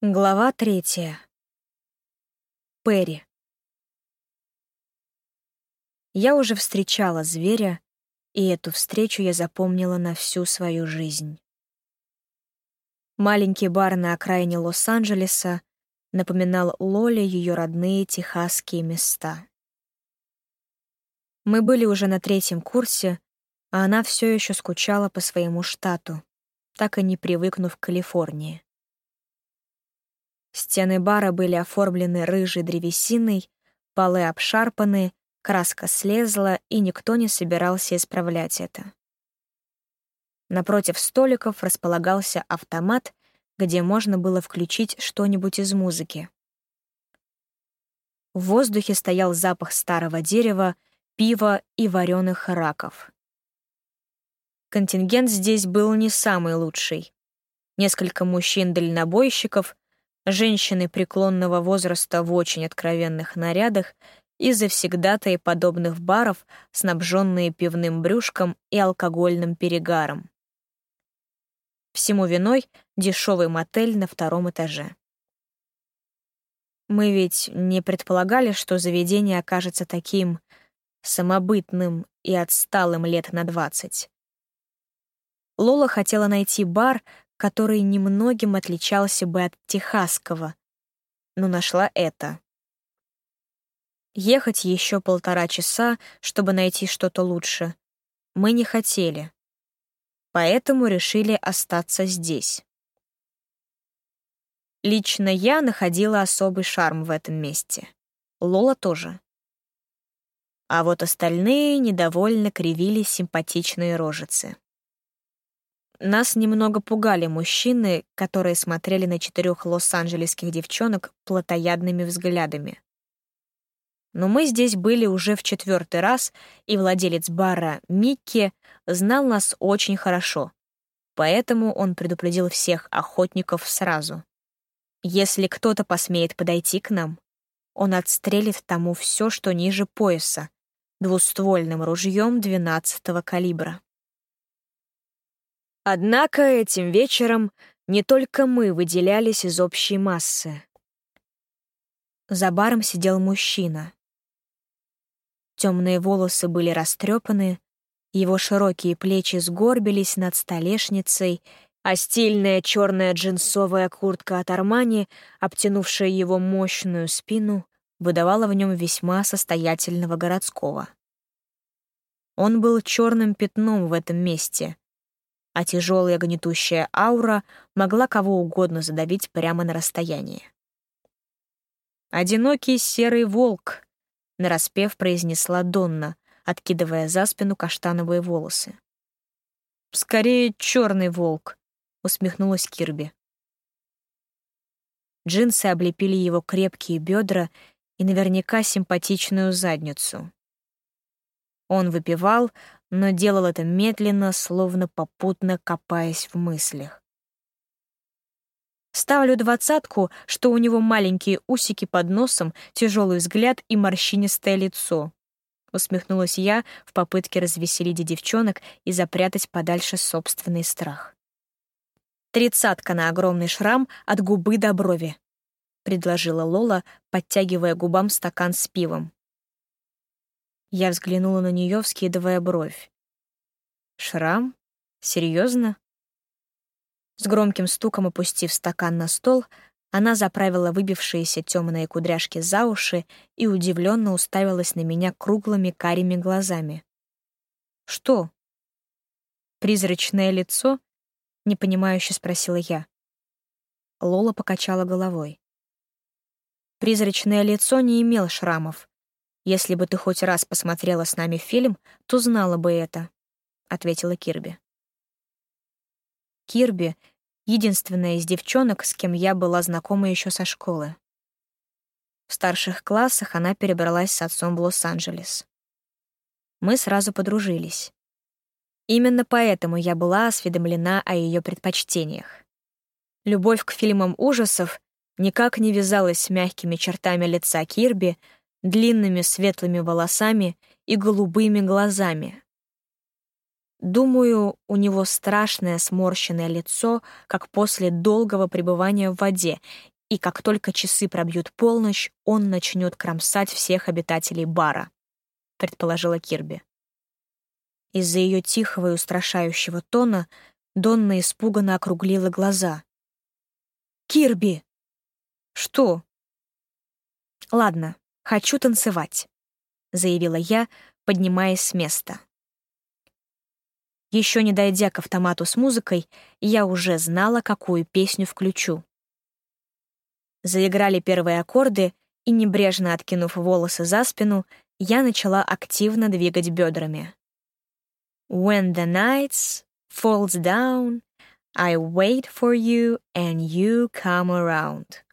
Глава третья. Перри. Я уже встречала зверя, и эту встречу я запомнила на всю свою жизнь. Маленький бар на окраине Лос-Анджелеса напоминал Лоле ее родные техасские места. Мы были уже на третьем курсе, а она все еще скучала по своему штату, так и не привыкнув к Калифорнии. Стены бара были оформлены рыжей древесиной, полы обшарпаны, краска слезла, и никто не собирался исправлять это. Напротив столиков располагался автомат, где можно было включить что-нибудь из музыки. В воздухе стоял запах старого дерева, пива и вареных раков. Контингент здесь был не самый лучший. Несколько мужчин-дальнобойщиков — женщины преклонного возраста в очень откровенных нарядах и завсегдатаи подобных баров, снабженные пивным брюшком и алкогольным перегаром. Всему виной дешевый мотель на втором этаже. Мы ведь не предполагали, что заведение окажется таким самобытным и отсталым лет на двадцать. Лола хотела найти бар, который немногим отличался бы от техасского, но нашла это. Ехать еще полтора часа, чтобы найти что-то лучше, мы не хотели, поэтому решили остаться здесь. Лично я находила особый шарм в этом месте. Лола тоже. А вот остальные недовольно кривили симпатичные рожицы. Нас немного пугали мужчины, которые смотрели на четырех лос-анджелесских девчонок плотоядными взглядами. Но мы здесь были уже в четвертый раз, и владелец бара Микки знал нас очень хорошо, поэтому он предупредил всех охотников сразу. Если кто-то посмеет подойти к нам, он отстрелит тому все, что ниже пояса, двуствольным ружьем 12-го калибра. Однако этим вечером не только мы выделялись из общей массы. За баром сидел мужчина. Темные волосы были растрепаны, его широкие плечи сгорбились над столешницей, а стильная черная джинсовая куртка от Армани, обтянувшая его мощную спину, выдавала в нем весьма состоятельного городского. Он был черным пятном в этом месте, а тяжелая гнетущая аура могла кого угодно задавить прямо на расстоянии. «Одинокий серый волк», — нараспев произнесла Донна, откидывая за спину каштановые волосы. «Скорее, черный волк», — усмехнулась Кирби. Джинсы облепили его крепкие бедра и наверняка симпатичную задницу. Он выпивал, но делал это медленно, словно попутно копаясь в мыслях. Ставлю двадцатку, что у него маленькие усики под носом, тяжелый взгляд и морщинистое лицо. Усмехнулась я в попытке развеселить девчонок и запрятать подальше собственный страх. «Тридцатка на огромный шрам от губы до брови», — предложила Лола, подтягивая губам стакан с пивом. Я взглянула на нее, вскидывая бровь. «Шрам? Серьезно?» С громким стуком опустив стакан на стол, она заправила выбившиеся темные кудряшки за уши и удивленно уставилась на меня круглыми карими глазами. «Что?» «Призрачное лицо?» — непонимающе спросила я. Лола покачала головой. Призрачное лицо не имел шрамов, если бы ты хоть раз посмотрела с нами фильм, то знала бы это, ответила Кирби. Кирби — единственная из девчонок, с кем я была знакома еще со школы. В старших классах она перебралась с отцом в Лос-Анджелес. Мы сразу подружились. Именно поэтому я была осведомлена о ее предпочтениях. Любовь к фильмам ужасов никак не вязалась с мягкими чертами лица Кирби, длинными светлыми волосами и голубыми глазами. Думаю, у него страшное сморщенное лицо, как после долгого пребывания в воде, и как только часы пробьют полночь, он начнет кромсать всех обитателей бара, предположила Кирби. Из-за ее тихого и устрашающего тона Донна испуганно округлила глаза. «Кирби!» «Что?» «Ладно, хочу танцевать», — заявила я, поднимаясь с места. Еще не дойдя к автомату с музыкой, я уже знала, какую песню включу. Заиграли первые аккорды, и, небрежно откинув волосы за спину, я начала активно двигать бедрами. When the night falls down, I wait for you and you come around.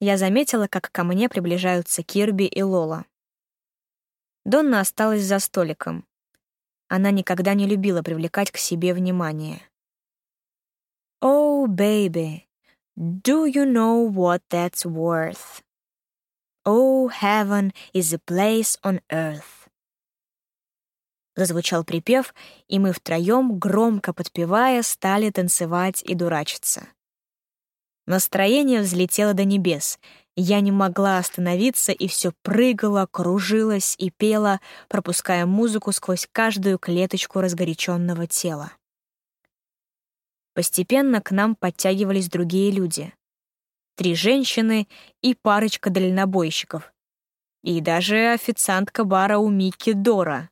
Я заметила, как ко мне приближаются Кирби и Лола. Донна осталась за столиком. Она никогда не любила привлекать к себе внимание. Oh, baby, do you know what that's worth? Oh, heaven is a place on earth. Зазвучал припев, и мы втроем, громко подпевая, стали танцевать и дурачиться. Настроение взлетело до небес. Я не могла остановиться и все прыгала, кружилась и пела, пропуская музыку сквозь каждую клеточку разгоряченного тела. Постепенно к нам подтягивались другие люди. Три женщины и парочка дальнобойщиков. И даже официантка бара у Микки Дора.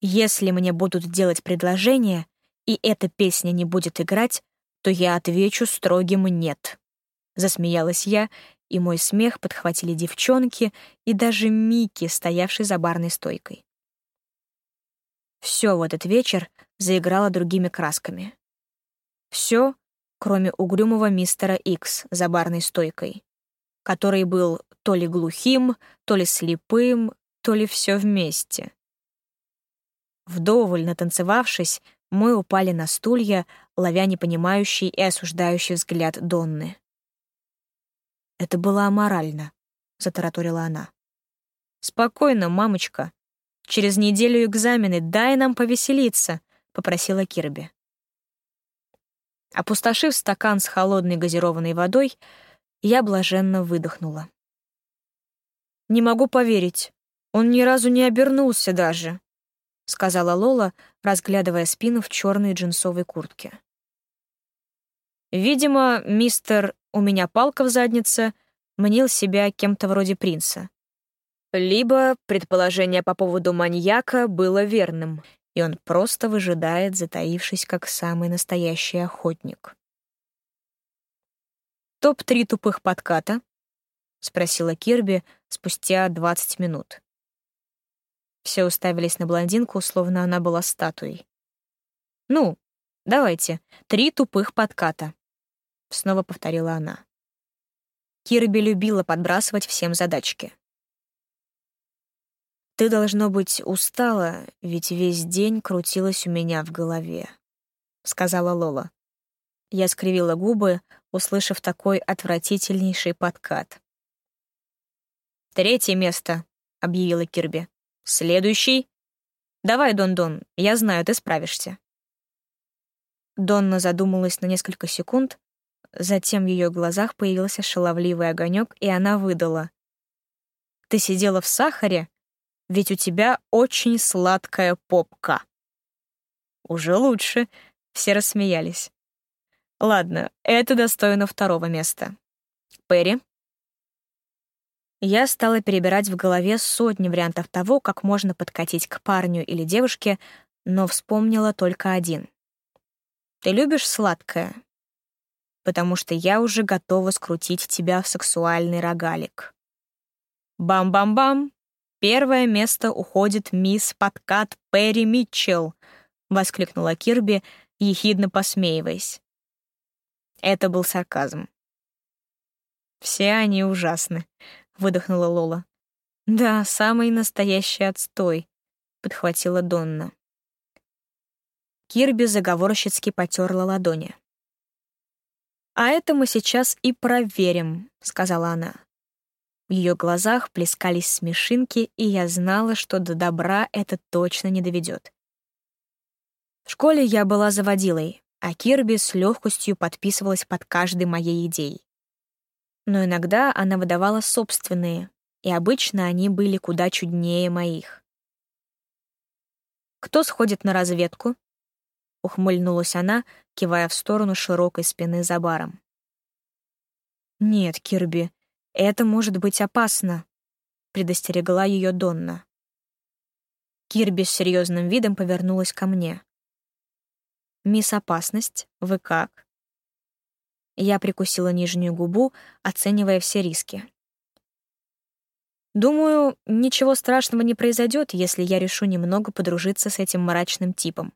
Если мне будут делать предложение, и эта песня не будет играть, то я отвечу строгим «нет». Засмеялась я, и мой смех подхватили девчонки и даже Микки, стоявший за барной стойкой. Все в этот вечер заиграло другими красками. Все, кроме угрюмого мистера Икс за барной стойкой, который был то ли глухим, то ли слепым, то ли все вместе. Вдоволь натанцевавшись, мы упали на стулья, ловя непонимающий и осуждающий взгляд Донны. «Это было аморально», — затараторила она. «Спокойно, мамочка. Через неделю экзамены, дай нам повеселиться», — попросила Кирби. Опустошив стакан с холодной газированной водой, я блаженно выдохнула. «Не могу поверить. Он ни разу не обернулся даже», — сказала Лола, разглядывая спину в черной джинсовой куртке. Видимо, мистер «У меня палка в заднице» мнил себя кем-то вроде принца. Либо предположение по поводу маньяка было верным, и он просто выжидает, затаившись как самый настоящий охотник. «Топ-3 тупых подката?» — спросила Кирби спустя 20 минут. Все уставились на блондинку, словно она была статуей. «Ну, давайте, три тупых подката», — снова повторила она. Кирби любила подбрасывать всем задачки. «Ты, должно быть, устала, ведь весь день крутилась у меня в голове», — сказала Лола. Я скривила губы, услышав такой отвратительнейший подкат. «Третье место», — объявила Кирби. Следующий. Давай, Дон-Дон, я знаю, ты справишься. Донна задумалась на несколько секунд, затем в ее глазах появился шаловливый огонек, и она выдала. «Ты сидела в сахаре? Ведь у тебя очень сладкая попка». «Уже лучше», — все рассмеялись. «Ладно, это достойно второго места. Перри, я стала перебирать в голове сотни вариантов того, как можно подкатить к парню или девушке, но вспомнила только один. «Ты любишь сладкое?» «Потому что я уже готова скрутить тебя в сексуальный рогалик». «Бам-бам-бам!» Первое место уходит мисс Подкат Перри Митчелл, воскликнула Кирби, ехидно посмеиваясь. Это был сарказм. Все они ужасны, выдохнула Лола. Да, самый настоящий отстой, подхватила Донна. Кирби заговорщицки потерла ладони. «А это мы сейчас и проверим», — сказала она. В ее глазах плескались смешинки, и я знала, что до добра это точно не доведет. В школе я была заводилой, а Кирби с легкостью подписывалась под каждой моей идеей. Но иногда она выдавала собственные, и обычно они были куда чуднее моих. «Кто сходит на разведку?» — ухмыльнулась она, кивая в сторону широкой спины за баром. «Нет, Кирби, это может быть опасно», — предостерегла ее Донна. Кирби с серьезным видом повернулась ко мне. «Мисс Опасность, вы как?» Я прикусила нижнюю губу, оценивая все риски. Думаю, ничего страшного не произойдет, если я решу немного подружиться с этим мрачным типом.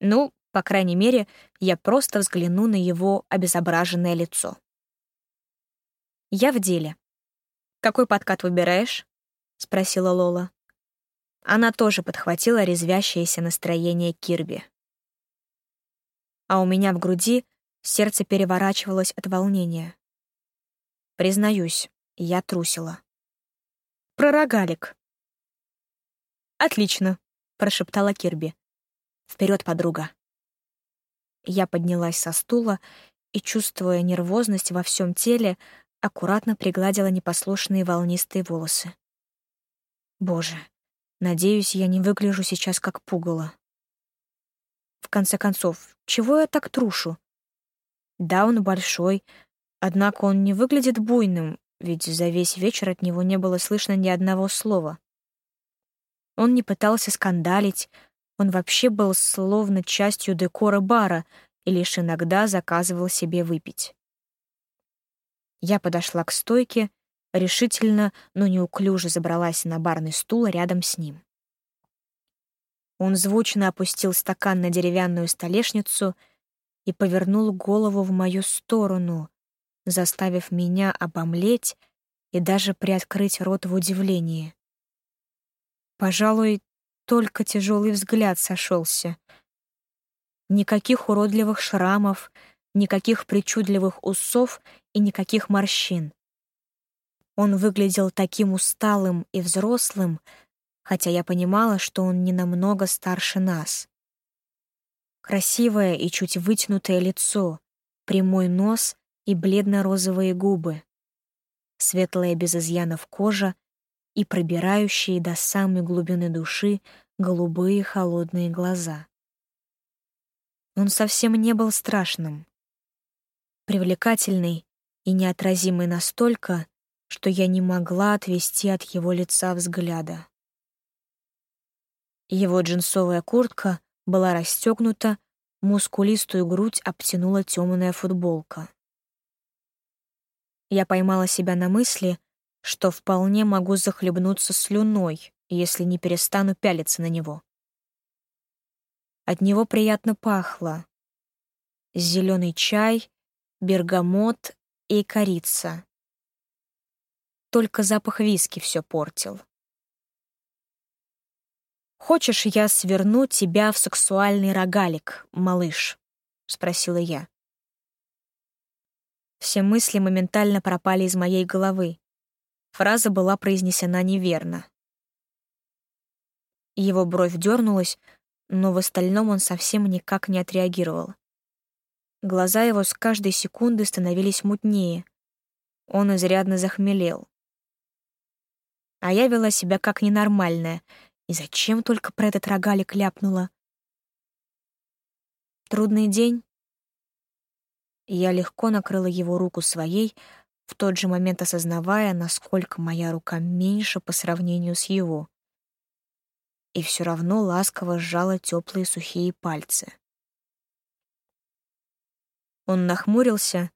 Ну, по крайней мере, я просто взгляну на его обезображенное лицо. Я в деле. Какой подкат выбираешь? спросила Лола. Она тоже подхватила резвящееся настроение Кирби. А у меня в груди сердце переворачивалось от волнения. Признаюсь, я трусила. Про рогалик. Отлично, прошептала Кирби. Вперед, подруга. Я поднялась со стула и, чувствуя нервозность во всем теле, аккуратно пригладила непослушные волнистые волосы. Боже, надеюсь, я не выгляжу сейчас как пугало. В конце концов, чего я так трушу? Да, он большой, однако он не выглядит буйным, ведь за весь вечер от него не было слышно ни одного слова. Он не пытался скандалить, он вообще был словно частью декора бара и лишь иногда заказывал себе выпить. Я подошла к стойке, решительно, но неуклюже забралась на барный стул рядом с ним. Он звучно опустил стакан на деревянную столешницу и повернул голову в мою сторону, заставив меня обомлеть и даже приоткрыть рот в удивлении. Пожалуй, только тяжелый взгляд сошелся. Никаких уродливых шрамов, никаких причудливых усов и никаких морщин. Он выглядел таким усталым и взрослым, хотя я понимала, что он не намного старше нас. Красивое и чуть вытянутое лицо, прямой нос и бледно-розовые губы, светлая без изъянов кожа и пробирающие до самой глубины души голубые холодные глаза. Он совсем не был страшным. Привлекательный и неотразимый настолько, что я не могла отвести от его лица взгляда. Его джинсовая куртка была расстегнута, мускулистую грудь обтянула темная футболка. Я поймала себя на мысли, что вполне могу захлебнуться слюной, если не перестану пялиться на него. От него приятно пахло. Зеленый чай, бергамот и корица. Только запах виски все портил. «Хочешь, я сверну тебя в сексуальный рогалик, малыш?» — спросила я. Все мысли моментально пропали из моей головы. Фраза была произнесена неверно. Его бровь дернулась, но в остальном он совсем никак не отреагировал. Глаза его с каждой секунды становились мутнее. Он изрядно захмелел. А я вела себя как ненормальная, и зачем только про этот рогалик ляпнула? Трудный день, я легко накрыла его руку своей, в тот же момент осознавая, насколько моя рука меньше по сравнению с его. И все равно ласково сжала теплые сухие пальцы. Он нахмурился,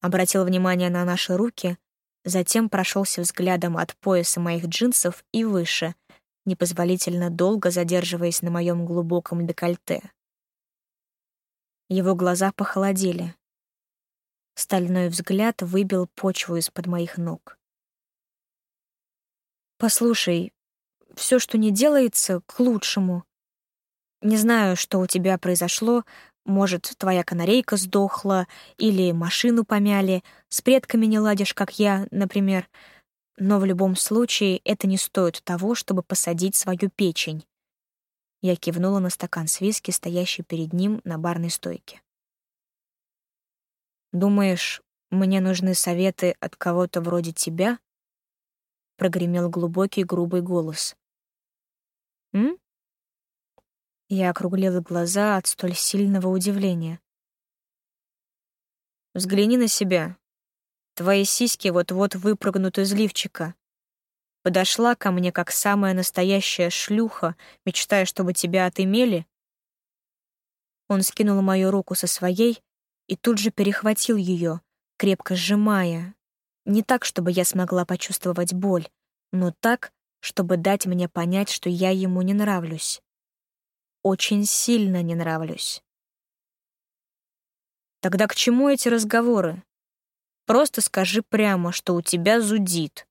обратил внимание на наши руки, затем прошелся взглядом от пояса моих джинсов и выше, непозволительно долго задерживаясь на моем глубоком декольте. Его глаза похолодели. Стальной взгляд выбил почву из-под моих ног. «Послушай, все, что не делается, к лучшему. Не знаю, что у тебя произошло, может, твоя канарейка сдохла или машину помяли, с предками не ладишь, как я, например. Но в любом случае это не стоит того, чтобы посадить свою печень. Я кивнула на стакан с виски, стоящий перед ним на барной стойке. «Думаешь, мне нужны советы от кого-то вроде тебя?» Прогремел глубокий грубый голос. «М?» Я округлила глаза от столь сильного удивления. «Взгляни на себя. Твои сиськи вот-вот выпрыгнут из лифчика. Подошла ко мне как самая настоящая шлюха, мечтая, чтобы тебя отымели?» Он скинул мою руку со своей и тут же перехватил ее, крепко сжимая. Не так, чтобы я смогла почувствовать боль, но так, чтобы дать мне понять, что я ему не нравлюсь. Очень сильно не нравлюсь. Тогда к чему эти разговоры? Просто скажи прямо, что у тебя зудит.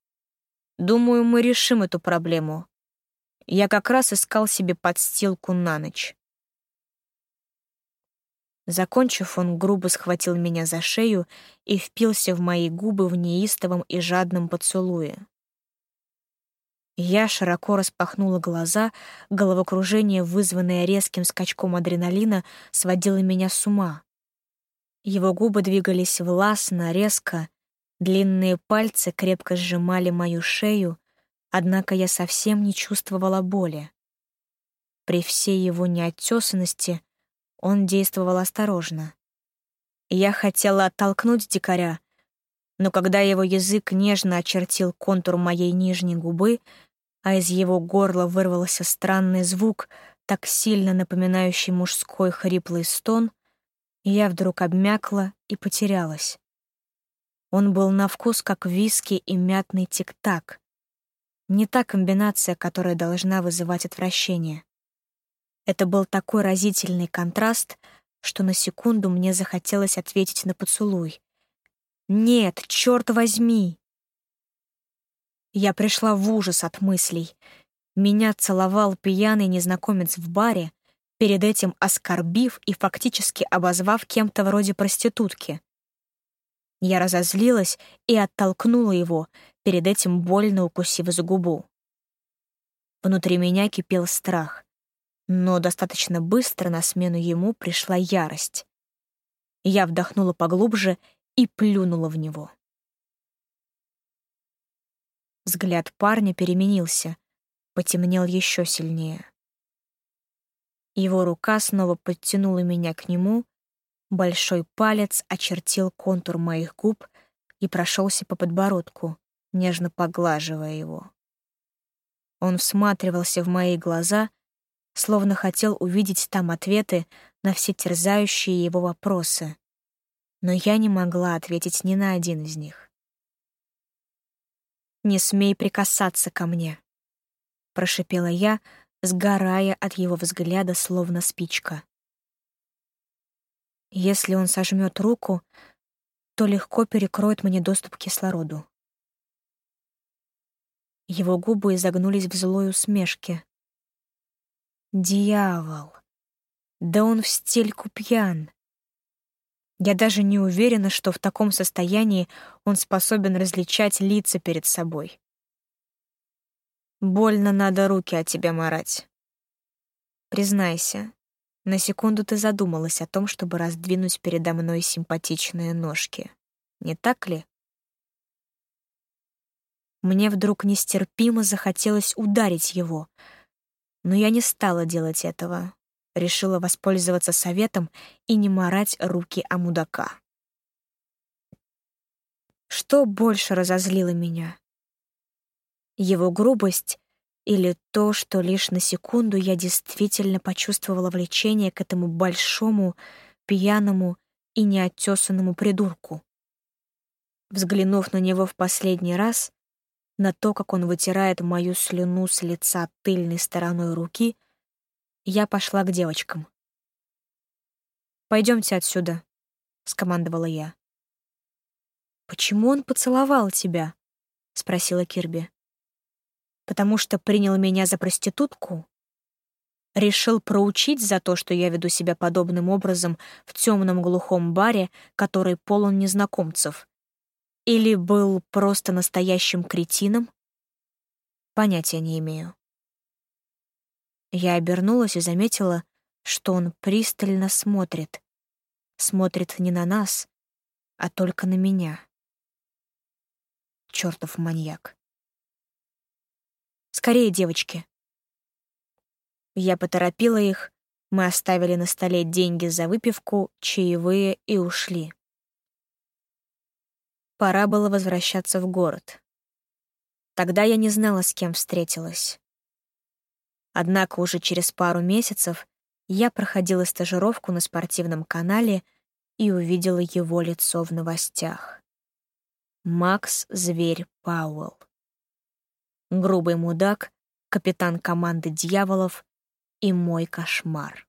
Думаю, мы решим эту проблему. Я как раз искал себе подстилку на ночь. Закончив, он грубо схватил меня за шею и впился в мои губы в неистовом и жадном поцелуе. Я широко распахнула глаза, головокружение, вызванное резким скачком адреналина, сводило меня с ума. Его губы двигались властно, резко, длинные пальцы крепко сжимали мою шею, однако я совсем не чувствовала боли. При всей его неотесанности он действовал осторожно. Я хотела оттолкнуть дикаря, но когда его язык нежно очертил контур моей нижней губы, а из его горла вырвался странный звук, так сильно напоминающий мужской хриплый стон, я вдруг обмякла и потерялась. Он был на вкус как виски и мятный тик-так. Не та комбинация, которая должна вызывать отвращение. Это был такой разительный контраст, что на секунду мне захотелось ответить на поцелуй. «Нет, черт возьми!» Я пришла в ужас от мыслей. Меня целовал пьяный незнакомец в баре, перед этим оскорбив и фактически обозвав кем-то вроде проститутки. Я разозлилась и оттолкнула его, перед этим больно укусив за губу. Внутри меня кипел страх но достаточно быстро на смену ему пришла ярость. Я вдохнула поглубже и плюнула в него. Взгляд парня переменился, потемнел еще сильнее. Его рука снова подтянула меня к нему, большой палец очертил контур моих губ и прошелся по подбородку, нежно поглаживая его. Он всматривался в мои глаза — словно хотел увидеть там ответы на все терзающие его вопросы. Но я не могла ответить ни на один из них. «Не смей прикасаться ко мне», — прошипела я, сгорая от его взгляда, словно спичка. Если он сожмет руку, то легко перекроет мне доступ к кислороду. Его губы изогнулись в злой усмешке. Дьявол! Да он в стельку пьян. Я даже не уверена, что в таком состоянии он способен различать лица перед собой. Больно надо руки от тебя марать. Признайся, на секунду ты задумалась о том, чтобы раздвинуть передо мной симпатичные ножки. Не так ли? Мне вдруг нестерпимо захотелось ударить его — но я не стала делать этого. Решила воспользоваться советом и не морать руки о мудака. Что больше разозлило меня? Его грубость или то, что лишь на секунду я действительно почувствовала влечение к этому большому, пьяному и неоттесанному придурку? Взглянув на него в последний раз, на то, как он вытирает мою слюну с лица тыльной стороной руки, я пошла к девочкам. «Пойдемте отсюда», — скомандовала я. «Почему он поцеловал тебя?» — спросила Кирби. «Потому что принял меня за проститутку? Решил проучить за то, что я веду себя подобным образом в темном глухом баре, который полон незнакомцев, Или был просто настоящим кретином? Понятия не имею. Я обернулась и заметила, что он пристально смотрит. Смотрит не на нас, а только на меня. Чёртов маньяк. Скорее, девочки. Я поторопила их, мы оставили на столе деньги за выпивку, чаевые и ушли. Пора было возвращаться в город. Тогда я не знала, с кем встретилась. Однако уже через пару месяцев я проходила стажировку на спортивном канале и увидела его лицо в новостях. Макс Зверь Пауэлл. Грубый мудак, капитан команды дьяволов и мой кошмар.